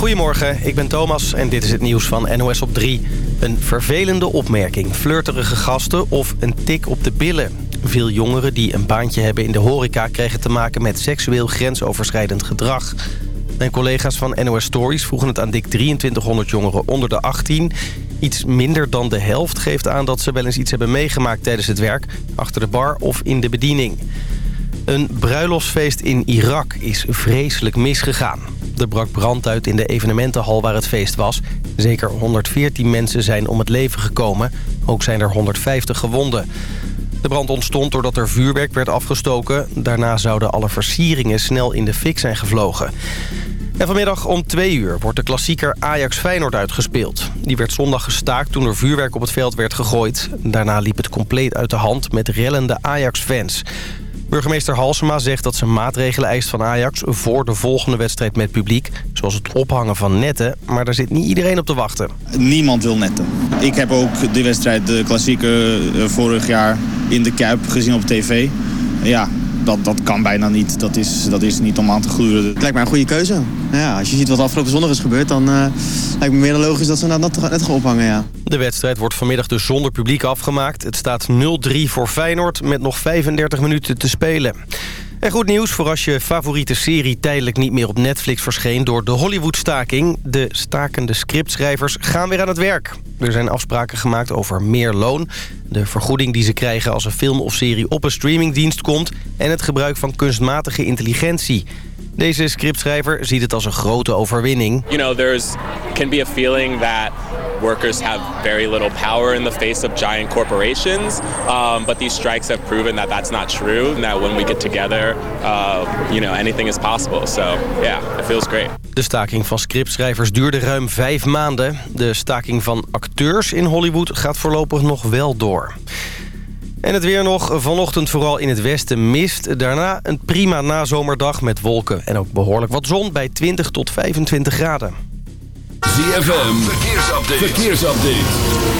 Goedemorgen, ik ben Thomas en dit is het nieuws van NOS op 3. Een vervelende opmerking, flirterige gasten of een tik op de billen. Veel jongeren die een baantje hebben in de horeca... kregen te maken met seksueel grensoverschrijdend gedrag. Mijn collega's van NOS Stories vroegen het aan dik 2300 jongeren onder de 18. Iets minder dan de helft geeft aan dat ze wel eens iets hebben meegemaakt tijdens het werk... achter de bar of in de bediening. Een bruiloftsfeest in Irak is vreselijk misgegaan. Er brak brand uit in de evenementenhal waar het feest was. Zeker 114 mensen zijn om het leven gekomen. Ook zijn er 150 gewonden. De brand ontstond doordat er vuurwerk werd afgestoken. Daarna zouden alle versieringen snel in de fik zijn gevlogen. En vanmiddag om twee uur wordt de klassieker Ajax-Feyenoord uitgespeeld. Die werd zondag gestaakt toen er vuurwerk op het veld werd gegooid. Daarna liep het compleet uit de hand met rellende Ajax-fans. Burgemeester Halsema zegt dat ze maatregelen eist van Ajax... voor de volgende wedstrijd met publiek. Zoals het ophangen van netten. Maar daar zit niet iedereen op te wachten. Niemand wil netten. Ik heb ook de wedstrijd, de klassieke eh, vorig jaar in de Kuip gezien op tv. Ja, dat, dat kan bijna niet. Dat is, dat is niet om aan te gluren. Het lijkt mij een goede keuze. Ja, als je ziet wat afgelopen zondag is gebeurd... dan uh, lijkt me meer dan logisch dat ze nou net, net gaan ophangen. Ja. De wedstrijd wordt vanmiddag dus zonder publiek afgemaakt. Het staat 0-3 voor Feyenoord met nog 35 minuten te spelen. En goed nieuws voor als je favoriete serie tijdelijk niet meer op Netflix verscheen... door de Hollywood-staking. De stakende scriptschrijvers gaan weer aan het werk. Er zijn afspraken gemaakt over meer loon... de vergoeding die ze krijgen als een film of serie op een streamingdienst komt... en het gebruik van kunstmatige intelligentie... Deze scriptschrijver ziet het als een grote overwinning. You know, there's can be a feeling that workers have very little power in the face of giant corporations. Um, but these strikes have proven that that's not true. And that when we get together, uh, you know, anything is possible. So yeah, it feels great. De staking van scriptschrijvers duurde ruim vijf maanden. De staking van acteurs in Hollywood gaat voorlopig nog wel door. En het weer nog. Vanochtend vooral in het westen mist. Daarna een prima nazomerdag met wolken en ook behoorlijk wat zon bij 20 tot 25 graden. ZFM, verkeersupdate. verkeersupdate.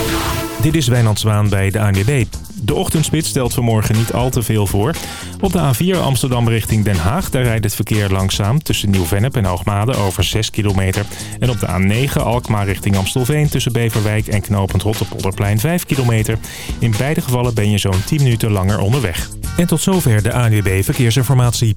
Dit is Wijnand Zwaan bij de ANWB. De ochtendspits stelt vanmorgen niet al te veel voor. Op de A4 Amsterdam richting Den Haag, daar rijdt het verkeer langzaam... tussen Nieuw-Vennep en Hoogmade over 6 kilometer. En op de A9 Alkmaar richting Amstelveen tussen Beverwijk en Knopend Rotterpolderplein 5 kilometer. In beide gevallen ben je zo'n 10 minuten langer onderweg. En tot zover de ANWB Verkeersinformatie.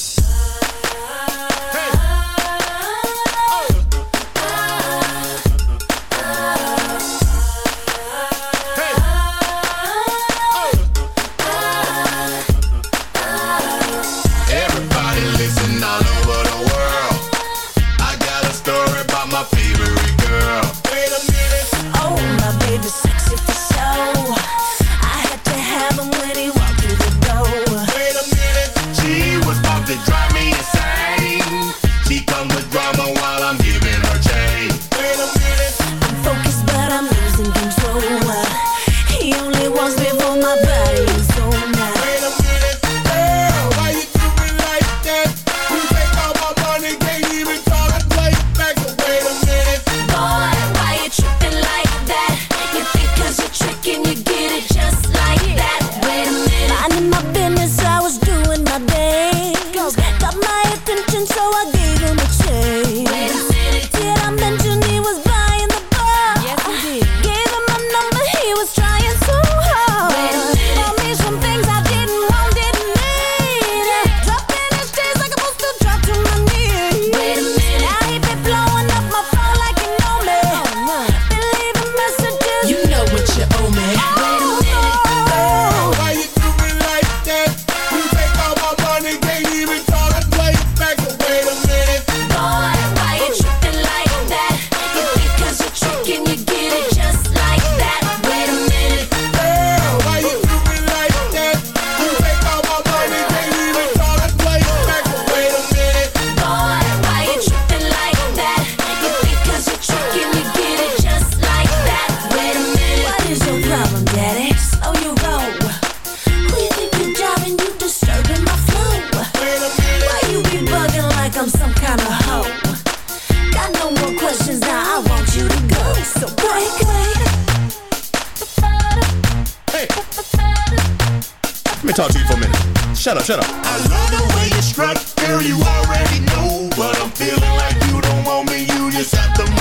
Shut up. I love the way you strut, girl, you already know. But I'm feeling like you don't want me, you just have my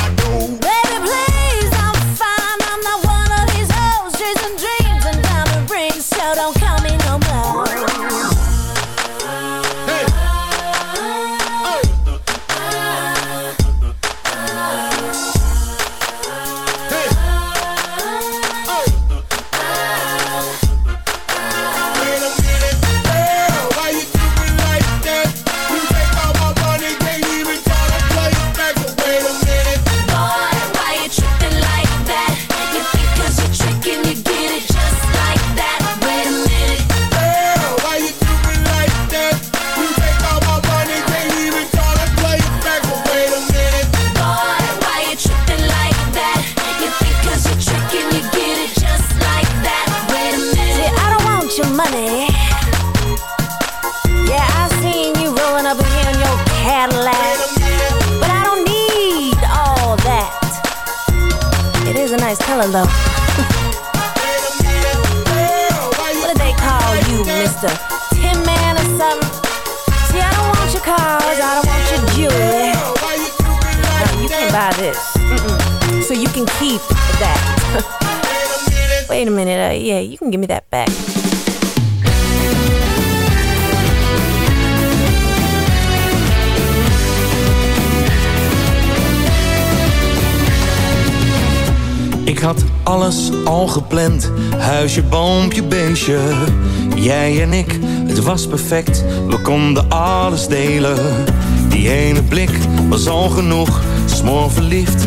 yeah, you can give me that back. Ik had alles al gepland. Huisje, boompje, beestje. Jij en ik, het was perfect. We konden alles delen. Die ene blik was al genoeg. Smoor verliefd,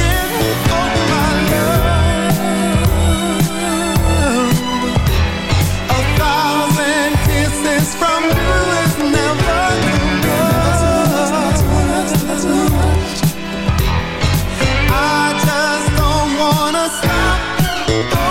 I just don't wanna stop.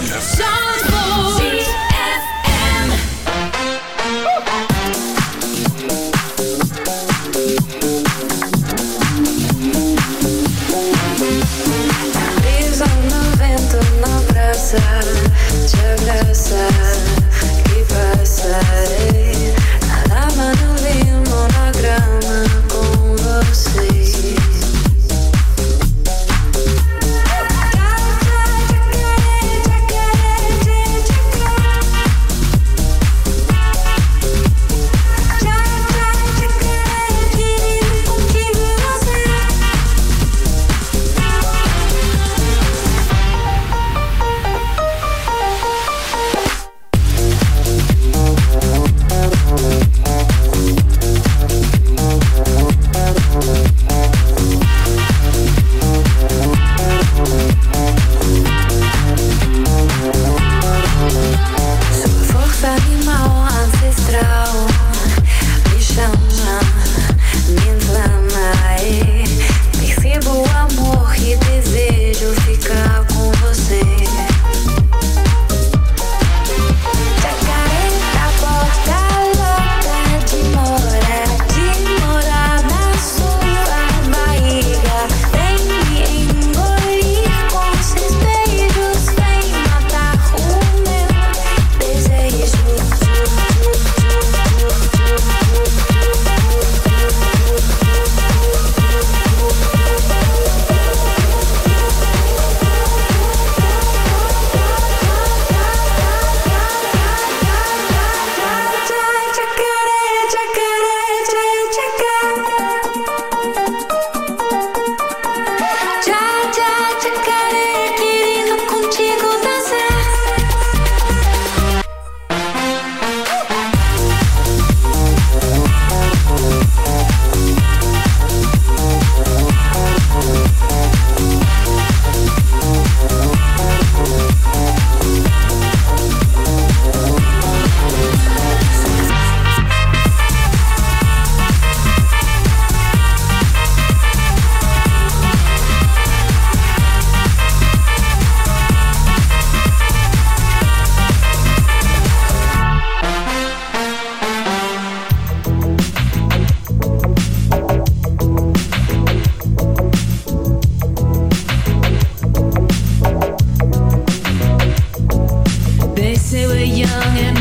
young and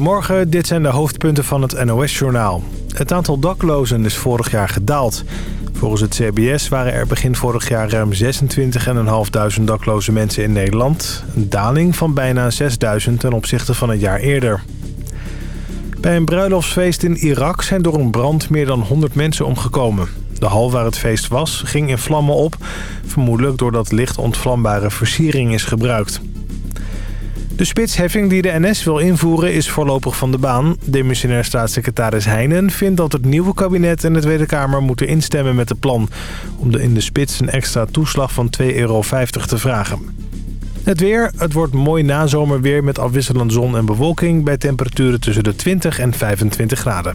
Goedemorgen, dit zijn de hoofdpunten van het NOS-journaal. Het aantal daklozen is vorig jaar gedaald. Volgens het CBS waren er begin vorig jaar ruim 26.500 dakloze mensen in Nederland. Een daling van bijna 6.000 ten opzichte van het jaar eerder. Bij een bruiloftsfeest in Irak zijn door een brand meer dan 100 mensen omgekomen. De hal waar het feest was ging in vlammen op, vermoedelijk doordat licht ontvlambare versiering is gebruikt. De spitsheffing die de NS wil invoeren is voorlopig van de baan. Demissionair staatssecretaris Heijnen vindt dat het nieuwe kabinet en de Tweede Kamer moeten instemmen met het plan... om de in de spits een extra toeslag van 2,50 euro te vragen. Het weer, het wordt mooi nazomerweer met afwisselend zon en bewolking... bij temperaturen tussen de 20 en 25 graden.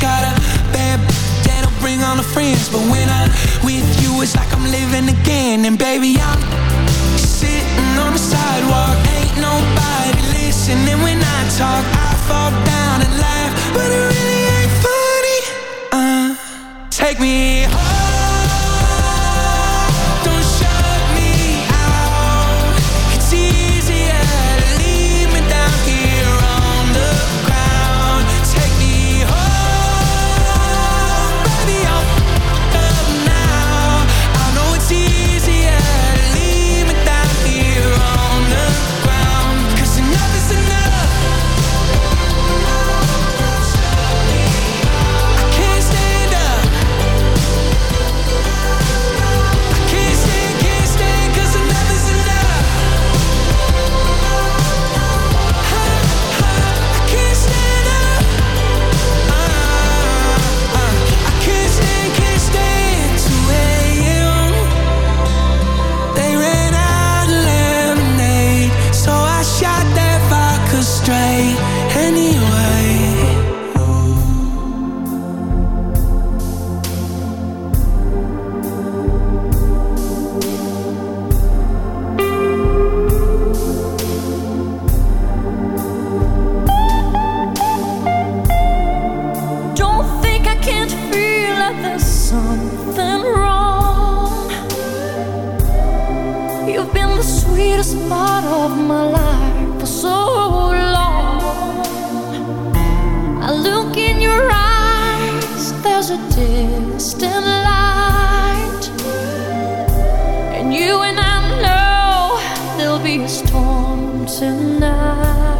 got a bad that'll bring all the friends. But when I'm with you, it's like I'm living again. And baby, I'm sitting on the sidewalk. Ain't nobody listening when I talk. I fall down and laugh, but it really ain't funny. Uh, take me home. there's a distant light, and you and I know there'll be a storm tonight.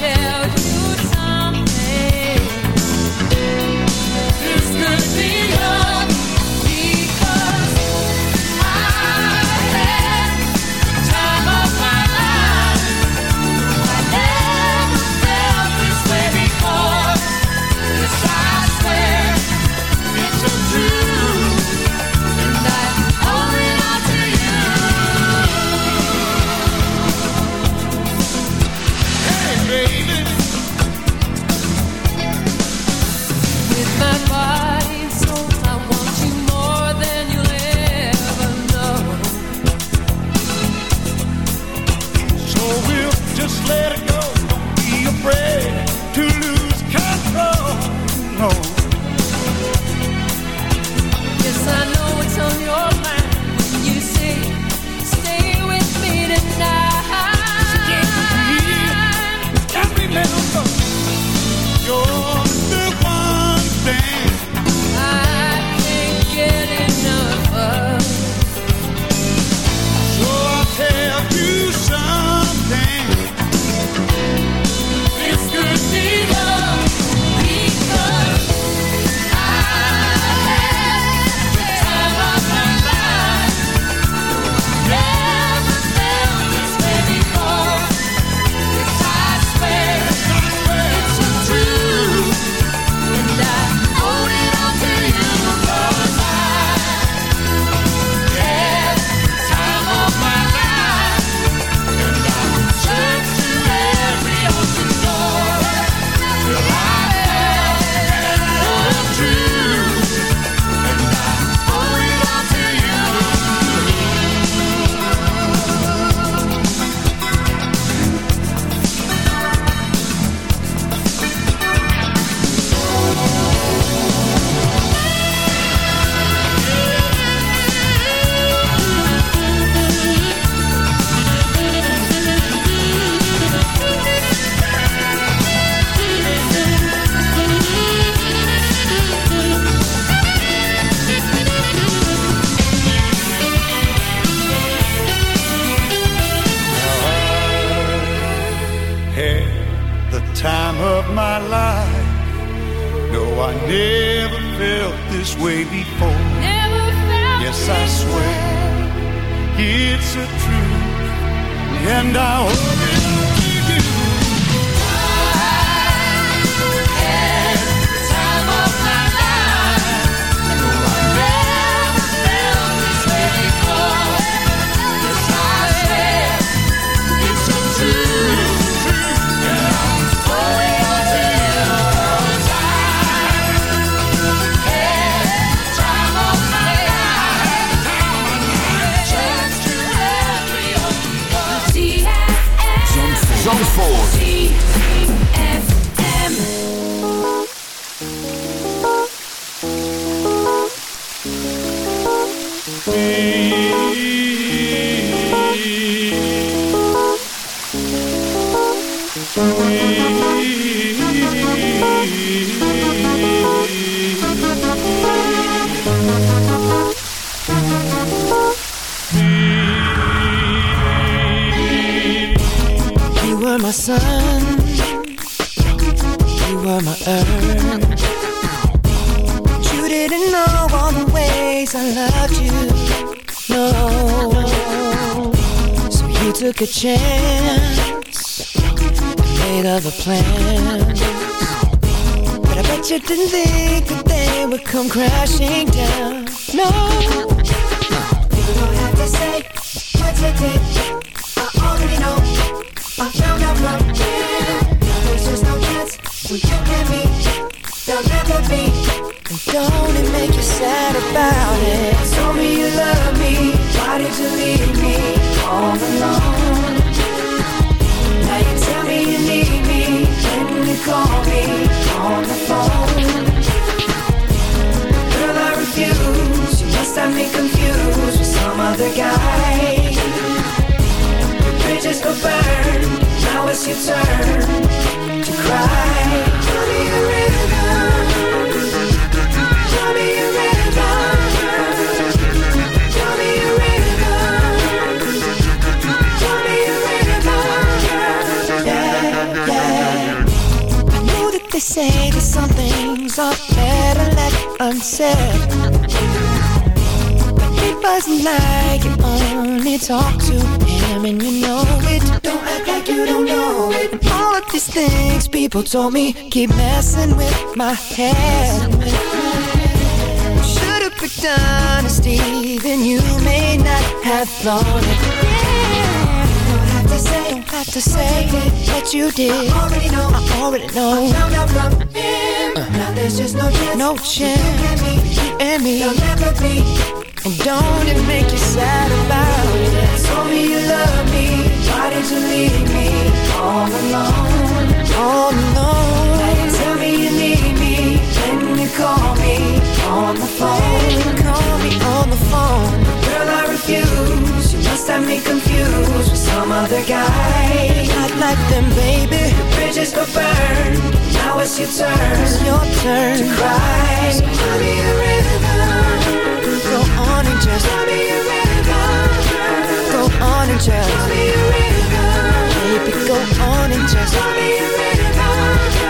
Tell. come crash say that some things are better left unsaid. It wasn't like you only talk to him and you know it. Don't act like you don't know it. And all of these things people told me keep messing with my head. Should've picked honesty, then you may not have thought it. Have to say what you did. I already know, I already know. I found out from him. Uh. Now there's just no chance. No chance. You and me. There'll never be. And don't it make you sad about it? Told me you love me, why did you leave me all alone? All alone. You tell me you need me, when you call me on the phone. Call me on the phone. Girl, I refuse. Must have me confused with some other guy. Not like them, baby. The bridges go burn. Now it's your turn. It's your turn to cry. Tell me a river. Go on and just tell me a river. Go on and just tell me a river. Baby, go on and just tell me a The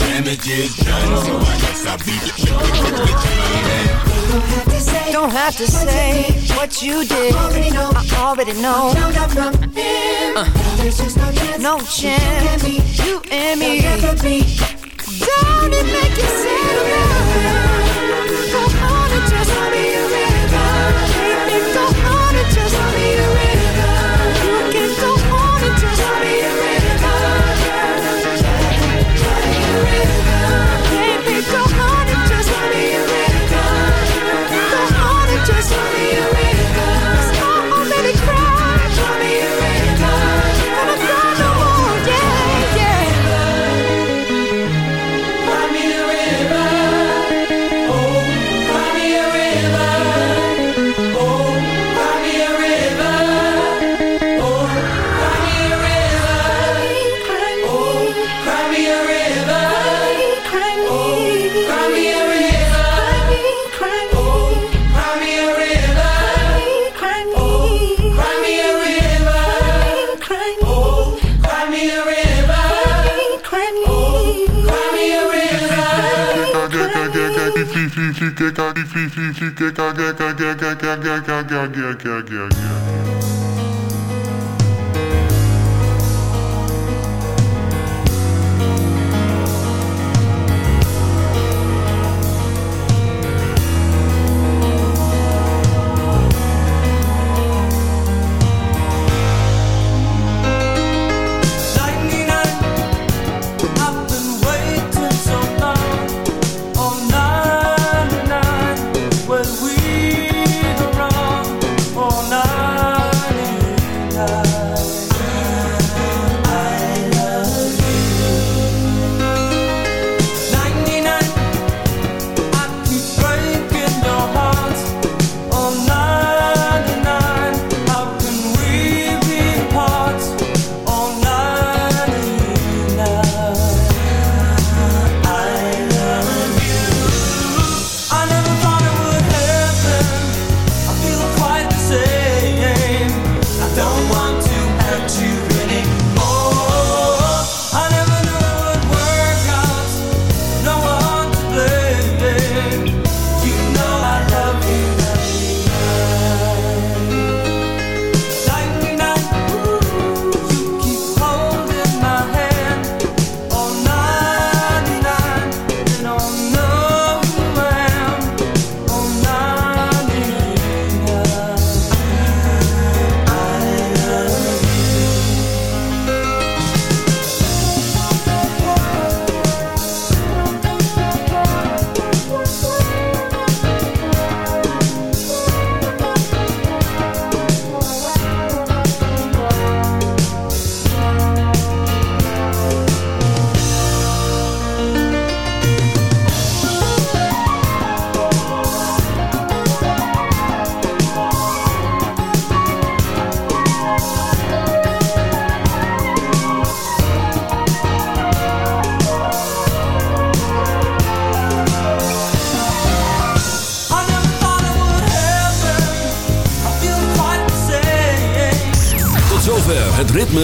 The damage is done, so I guess I'll be leaving. Don't have to say what you did. I already know. Uh, no chance. You and me. Don't it make you sad? fica, fica, fica, fica, fica, fica, fica, fica, fica, fica, fica, fica, fica, fica, fica,